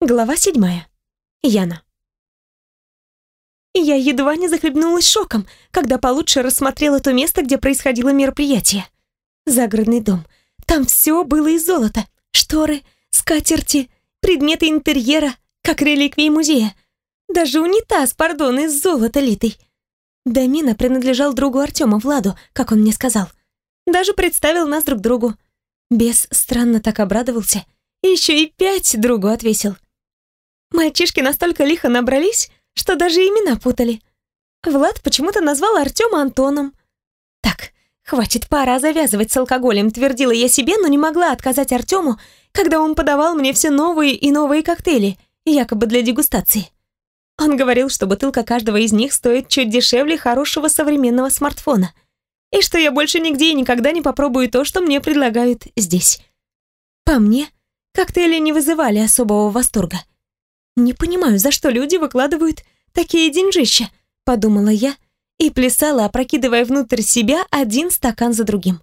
Глава седьмая. Яна. Я едва не захлебнулась шоком, когда получше рассмотрела то место, где происходило мероприятие. Загородный дом. Там все было из золота. Шторы, скатерти, предметы интерьера, как реликвии музея. Даже унитаз, пардон, из золота литый. Домина принадлежал другу Артема, Владу, как он мне сказал. Даже представил нас друг другу. Бес странно так обрадовался. Еще и пять другу отвесил. Мальчишки настолько лихо набрались, что даже имена путали. Влад почему-то назвал Артема Антоном. Так, хватит, пора завязывать с алкоголем, твердила я себе, но не могла отказать Артему, когда он подавал мне все новые и новые коктейли, якобы для дегустации. Он говорил, что бутылка каждого из них стоит чуть дешевле хорошего современного смартфона, и что я больше нигде и никогда не попробую то, что мне предлагают здесь. По мне, коктейли не вызывали особого восторга. «Не понимаю, за что люди выкладывают такие деньжища», — подумала я и плясала, опрокидывая внутрь себя один стакан за другим.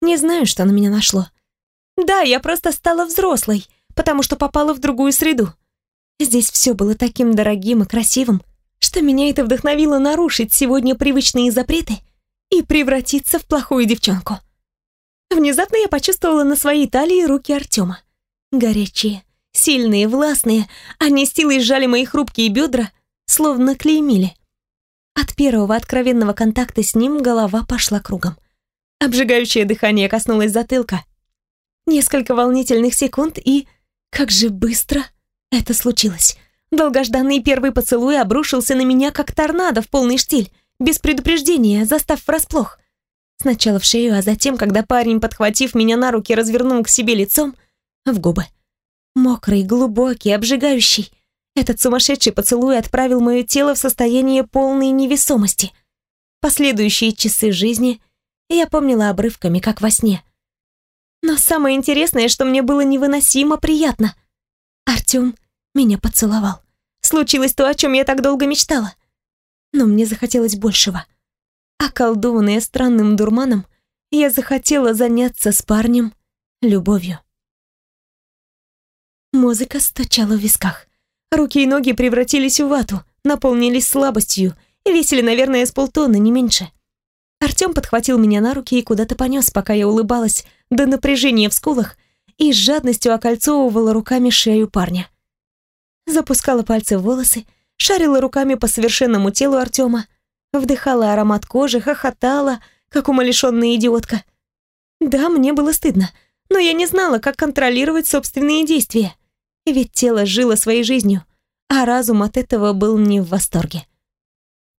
Не знаю, что на меня нашло. Да, я просто стала взрослой, потому что попала в другую среду. Здесь все было таким дорогим и красивым, что меня это вдохновило нарушить сегодня привычные запреты и превратиться в плохую девчонку. Внезапно я почувствовала на своей талии руки Артема. Горячие, Сильные, властные, они с силой сжали мои хрупкие бедра, словно клеймили. От первого откровенного контакта с ним голова пошла кругом. Обжигающее дыхание коснулось затылка. Несколько волнительных секунд и... Как же быстро это случилось. Долгожданный первый поцелуй обрушился на меня, как торнадо в полный штиль, без предупреждения, застав врасплох. Сначала в шею, а затем, когда парень, подхватив меня на руки, развернул к себе лицом, в губы. Мокрый, глубокий, обжигающий. Этот сумасшедший поцелуй отправил мое тело в состояние полной невесомости. Последующие часы жизни я помнила обрывками, как во сне. Но самое интересное, что мне было невыносимо приятно. Артём меня поцеловал. Случилось то, о чем я так долго мечтала. Но мне захотелось большего. Околдованная странным дурманом, я захотела заняться с парнем любовью. Музыка стучала в висках. Руки и ноги превратились в вату, наполнились слабостью, весили, наверное, с полтонны, не меньше. Артём подхватил меня на руки и куда-то понёс, пока я улыбалась до напряжения в скулах и с жадностью окольцовывала руками шею парня. Запускала пальцы в волосы, шарила руками по совершенному телу Артёма, вдыхала аромат кожи, хохотала, как умалишённая идиотка. Да, мне было стыдно, но я не знала, как контролировать собственные действия ведь тело жило своей жизнью, а разум от этого был не в восторге.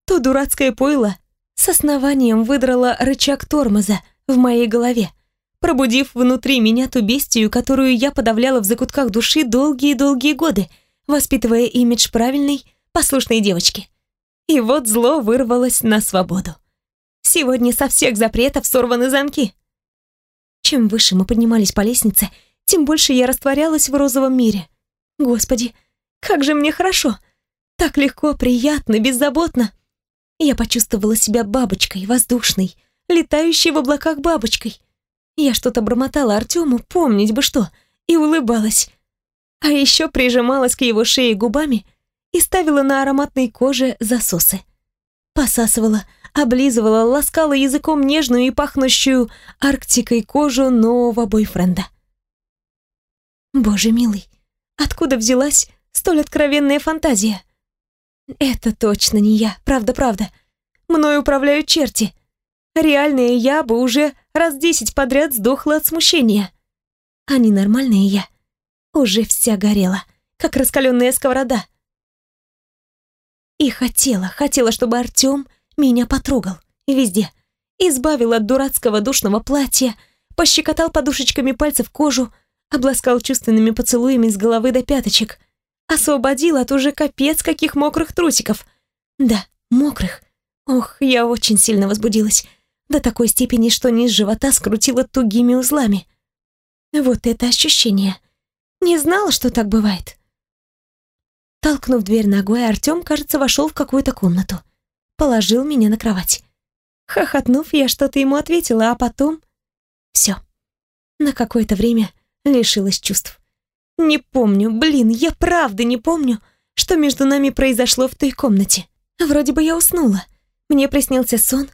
То дурацкое пойло с основанием выдрало рычаг тормоза в моей голове, пробудив внутри меня ту бестию, которую я подавляла в закутках души долгие-долгие годы, воспитывая имидж правильной, послушной девочки. И вот зло вырвалось на свободу. Сегодня со всех запретов сорваны замки. Чем выше мы поднимались по лестнице, тем больше я растворялась в розовом мире — Господи, как же мне хорошо! Так легко, приятно, беззаботно. Я почувствовала себя бабочкой, воздушной, летающей в облаках бабочкой. Я что-то бормотала Артему, помнить бы что, и улыбалась. А еще прижималась к его шее губами и ставила на ароматной коже засосы. Посасывала, облизывала, ласкала языком нежную и пахнущую арктикой кожу нового бойфренда. Боже милый, Откуда взялась столь откровенная фантазия? Это точно не я, правда-правда. Мною управляют черти. Реальная я бы уже раз десять подряд сдохла от смущения. А ненормальная я уже вся горела, как раскаленная сковорода. И хотела, хотела, чтобы Артем меня потрогал. Везде. Избавил от дурацкого душного платья, пощекотал подушечками пальцев кожу, обласкал чувственными поцелуями с головы до пяточек, освободил от уже капец каких мокрых трусиков. Да, мокрых. Ох, я очень сильно возбудилась. До такой степени, что низ живота скрутило тугими узлами. Вот это ощущение. Не знала, что так бывает. Толкнув дверь ногой, Артём, кажется, вошел в какую-то комнату. Положил меня на кровать. Хохотнув, я что-то ему ответила, а потом... все. На какое-то время лишилась чувств. Не помню, блин, я правда не помню, что между нами произошло в той комнате. Вроде бы я уснула. Мне приснился сон,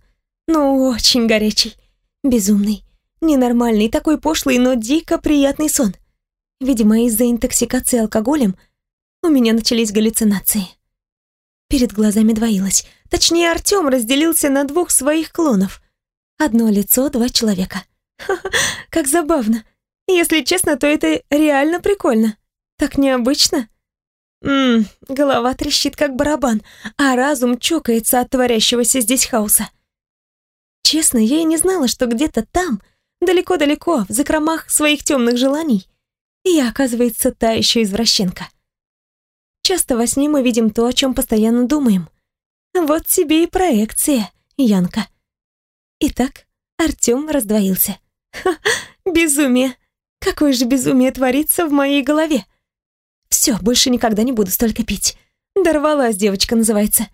но очень горячий, безумный, ненормальный, такой пошлый, но дико приятный сон. Видимо, из-за интоксикации алкоголем у меня начались галлюцинации. Перед глазами двоилось. Точнее, Артём разделился на двух своих клонов. Одно лицо, два человека. Ха-ха, как забавно. Если честно, то это реально прикольно. Так необычно. Ммм, голова трещит как барабан, а разум чокается от творящегося здесь хаоса. Честно, я и не знала, что где-то там, далеко-далеко, в закромах своих темных желаний, я, оказывается, та еще извращенка. Часто во сне мы видим то, о чем постоянно думаем. Вот тебе и проекция, Янка. Итак, Артем раздвоился. Ха, безумие. Какое же безумие творится в моей голове. Все, больше никогда не буду столько пить. Дорвалась девочка называется.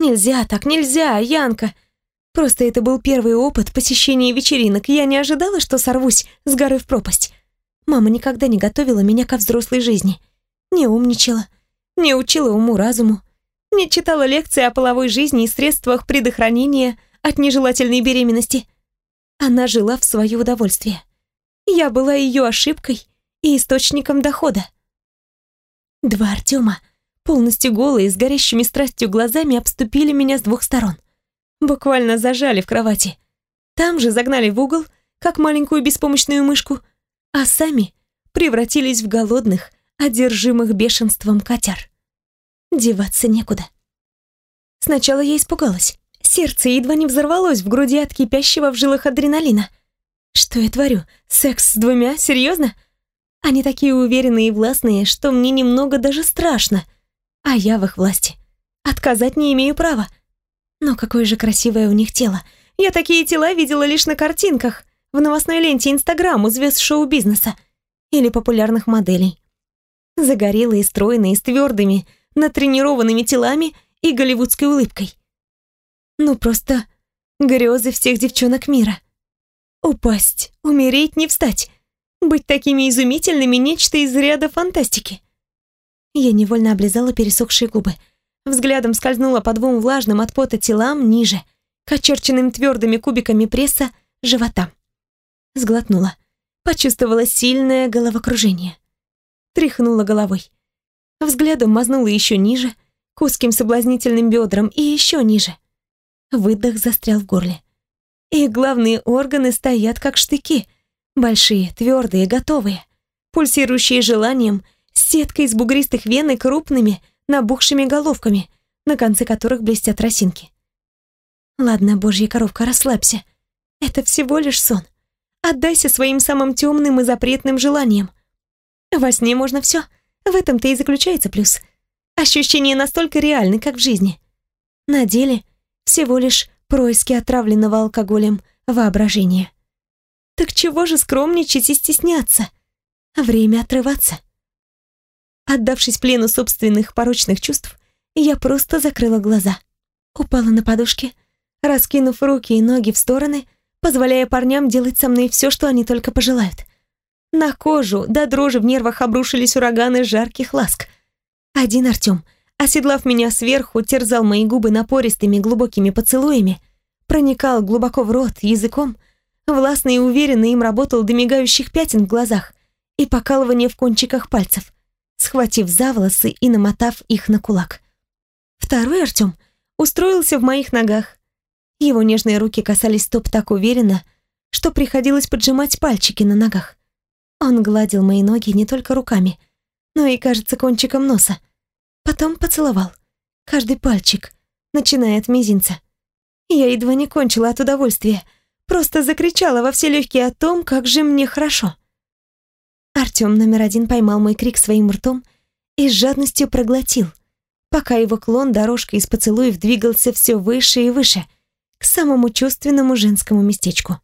Нельзя так, нельзя, Янка. Просто это был первый опыт посещения вечеринок. Я не ожидала, что сорвусь с горы в пропасть. Мама никогда не готовила меня ко взрослой жизни. Не умничала, не учила уму-разуму, не читала лекции о половой жизни и средствах предохранения от нежелательной беременности. Она жила в свое удовольствие. Я была ее ошибкой и источником дохода. Два Артема, полностью голые, с горящими страстью глазами, обступили меня с двух сторон. Буквально зажали в кровати. Там же загнали в угол, как маленькую беспомощную мышку, а сами превратились в голодных, одержимых бешенством котяр. Деваться некуда. Сначала я испугалась. Сердце едва не взорвалось в груди от кипящего в жилах адреналина. Что я творю? Секс с двумя? Серьезно? Они такие уверенные и властные, что мне немного даже страшно. А я в их власти. Отказать не имею права. Но какое же красивое у них тело. Я такие тела видела лишь на картинках, в новостной ленте Инстаграм у звезд шоу-бизнеса или популярных моделей. Загорелые, стройные, с твердыми, натренированными телами и голливудской улыбкой. Ну просто грезы всех девчонок мира. Упасть, умереть, не встать. Быть такими изумительными — нечто из ряда фантастики. Я невольно облизала пересохшие губы. Взглядом скользнула по двум влажным от пота телам ниже, к очерченным твердыми кубиками пресса живота. Сглотнула. Почувствовала сильное головокружение. Тряхнула головой. Взглядом мазнула еще ниже, к узким соблазнительным бедрам и еще ниже. Выдох застрял в горле. И главные органы стоят как штыки. Большие, твердые, готовые. Пульсирующие желанием, с сеткой из бугристых вен и крупными, набухшими головками, на конце которых блестят росинки. Ладно, божья коровка, расслабься. Это всего лишь сон. Отдайся своим самым темным и запретным желаниям. Во сне можно все. В этом-то и заключается плюс. Ощущения настолько реальны, как в жизни. На деле всего лишь происки отравленного алкоголем воображения. Так чего же скромничать и стесняться? Время отрываться. Отдавшись плену собственных порочных чувств, я просто закрыла глаза. Упала на подушки, раскинув руки и ноги в стороны, позволяя парням делать со мной все, что они только пожелают. На кожу до дрожи в нервах обрушились ураганы жарких ласк. Один Артем — оседлав меня сверху, терзал мои губы напористыми глубокими поцелуями, проникал глубоко в рот языком, властно и уверенно им работал до мигающих пятен в глазах и покалывания в кончиках пальцев, схватив за волосы и намотав их на кулак. Второй Артем устроился в моих ногах. Его нежные руки касались стоп так уверенно, что приходилось поджимать пальчики на ногах. Он гладил мои ноги не только руками, но и, кажется, кончиком носа, Потом поцеловал. Каждый пальчик, начиная от мизинца. Я едва не кончила от удовольствия. Просто закричала во все легкие о том, как же мне хорошо. Артём номер один поймал мой крик своим ртом и с жадностью проглотил, пока его клон дорожкой из поцелуев двигался все выше и выше, к самому чувственному женскому местечку.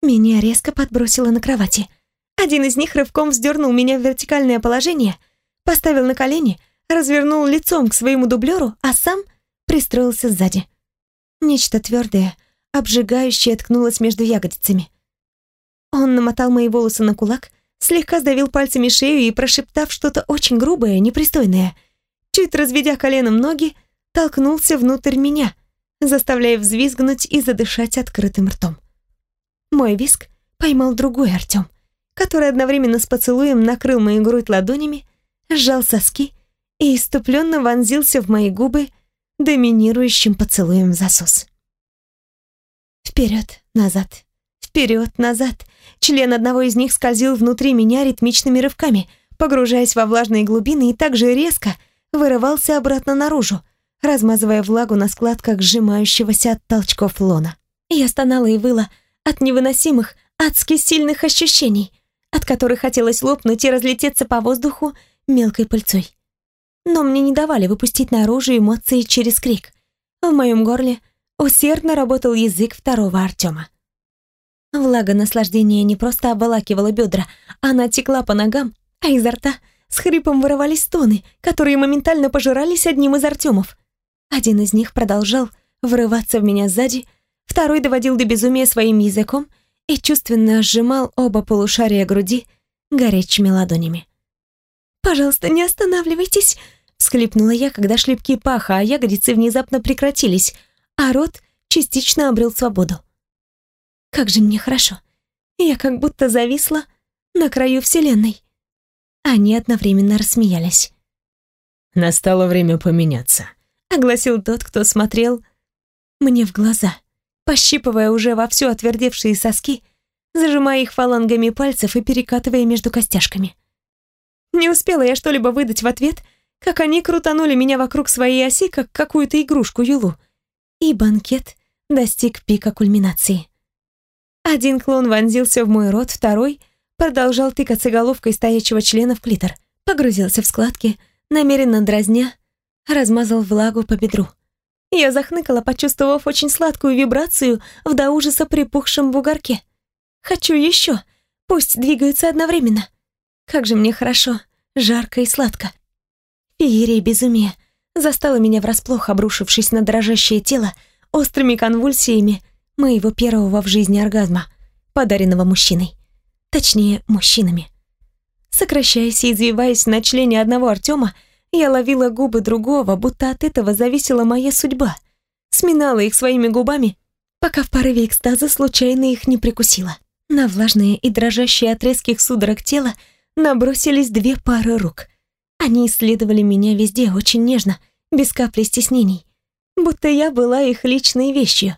Меня резко подбросило на кровати. Один из них рывком вздернул меня в вертикальное положение, поставил на колени — развернул лицом к своему дублеру, а сам пристроился сзади. Нечто твердое, обжигающее ткнулось между ягодицами. Он намотал мои волосы на кулак, слегка сдавил пальцами шею и, прошептав что-то очень грубое, непристойное, чуть разведя коленом ноги, толкнулся внутрь меня, заставляя взвизгнуть и задышать открытым ртом. Мой виск поймал другой Артем, который одновременно с поцелуем накрыл мою грудь ладонями, сжал соски и иступленно вонзился в мои губы доминирующим поцелуем засос. Вперед, назад, вперед, назад. Член одного из них скользил внутри меня ритмичными рывками, погружаясь во влажные глубины и также резко вырывался обратно наружу, размазывая влагу на складках сжимающегося от толчков лона. Я стонала и выла от невыносимых, адски сильных ощущений, от которых хотелось лопнуть и разлететься по воздуху мелкой пыльцой. Но мне не давали выпустить наружу эмоции через крик. В моем горле усердно работал язык второго Артема. Влага наслаждения не просто обволакивала бедра, она текла по ногам, а изо рта с хрипом вырывались стоны, которые моментально пожирались одним из Артемов. Один из них продолжал врываться в меня сзади, второй доводил до безумия своим языком и чувственно сжимал оба полушария груди горячими ладонями. «Пожалуйста, не останавливайтесь!» — всхлипнула я, когда шлепки паха, а ягодицы внезапно прекратились, а рот частично обрел свободу. Как же мне хорошо. Я как будто зависла на краю вселенной. Они одновременно рассмеялись. «Настало время поменяться», — огласил тот, кто смотрел мне в глаза, пощипывая уже вовсю отвердевшие соски, зажимая их фалангами пальцев и перекатывая между костяшками. Не успела я что-либо выдать в ответ, как они крутанули меня вокруг своей оси, как какую-то игрушку Юлу. И банкет достиг пика кульминации. Один клон вонзился в мой рот, второй продолжал тыкаться головкой стоячего члена в клитор, погрузился в складки, намеренно дразня, размазал влагу по бедру. Я захныкала, почувствовав очень сладкую вибрацию в до ужаса припухшем бугорке. Хочу еще, пусть двигаются одновременно. Как же мне хорошо, жарко и сладко. Феерия безумия застала меня врасплох, обрушившись на дрожащее тело острыми конвульсиями моего первого в жизни оргазма, подаренного мужчиной. Точнее, мужчинами. Сокращаясь и извиваясь на члене одного Артема, я ловила губы другого, будто от этого зависела моя судьба. Сминала их своими губами, пока в порыве экстаза случайно их не прикусила. На влажные и дрожащие от резких судорог тела набросились две пары рук. Они исследовали меня везде очень нежно, без капли стеснений, будто я была их личной вещью.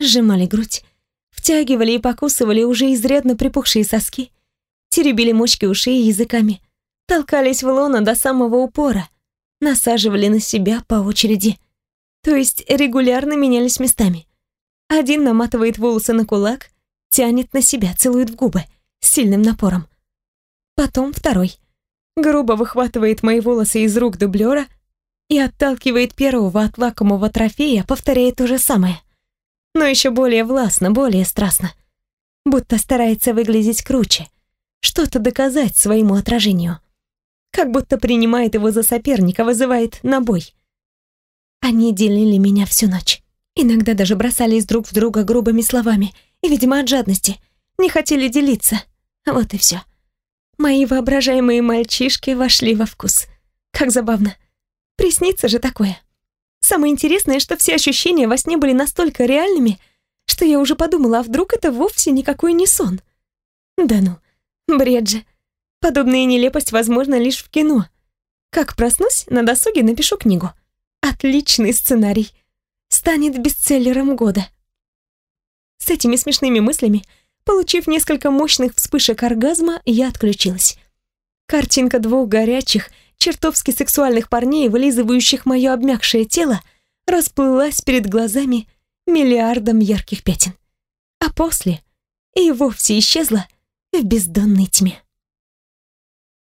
Сжимали грудь, втягивали и покусывали уже изрядно припухшие соски, теребили мочки ушей языками, толкались в лоно до самого упора, насаживали на себя по очереди, то есть регулярно менялись местами. Один наматывает волосы на кулак, тянет на себя, целует в губы, с сильным напором. Потом второй. Грубо выхватывает мои волосы из рук дублера и отталкивает первого от лакомого трофея, повторяя то же самое. Но еще более властно, более страстно. Будто старается выглядеть круче, что-то доказать своему отражению. Как будто принимает его за соперника, вызывает на бой. Они делили меня всю ночь. Иногда даже бросались друг в друга грубыми словами и, видимо, от жадности. Не хотели делиться. Вот и все. Мои воображаемые мальчишки вошли во вкус. Как забавно. Приснится же такое. Самое интересное, что все ощущения во сне были настолько реальными, что я уже подумала, а вдруг это вовсе никакой не сон. Да ну, бред же. Подобная нелепость возможна лишь в кино. Как проснусь, на досуге напишу книгу. Отличный сценарий. Станет бестселлером года. С этими смешными мыслями Получив несколько мощных вспышек оргазма, я отключилась. Картинка двух горячих, чертовски сексуальных парней, вылизывающих мое обмякшее тело, расплылась перед глазами миллиардом ярких пятен. А после и вовсе исчезла в бездонной тьме.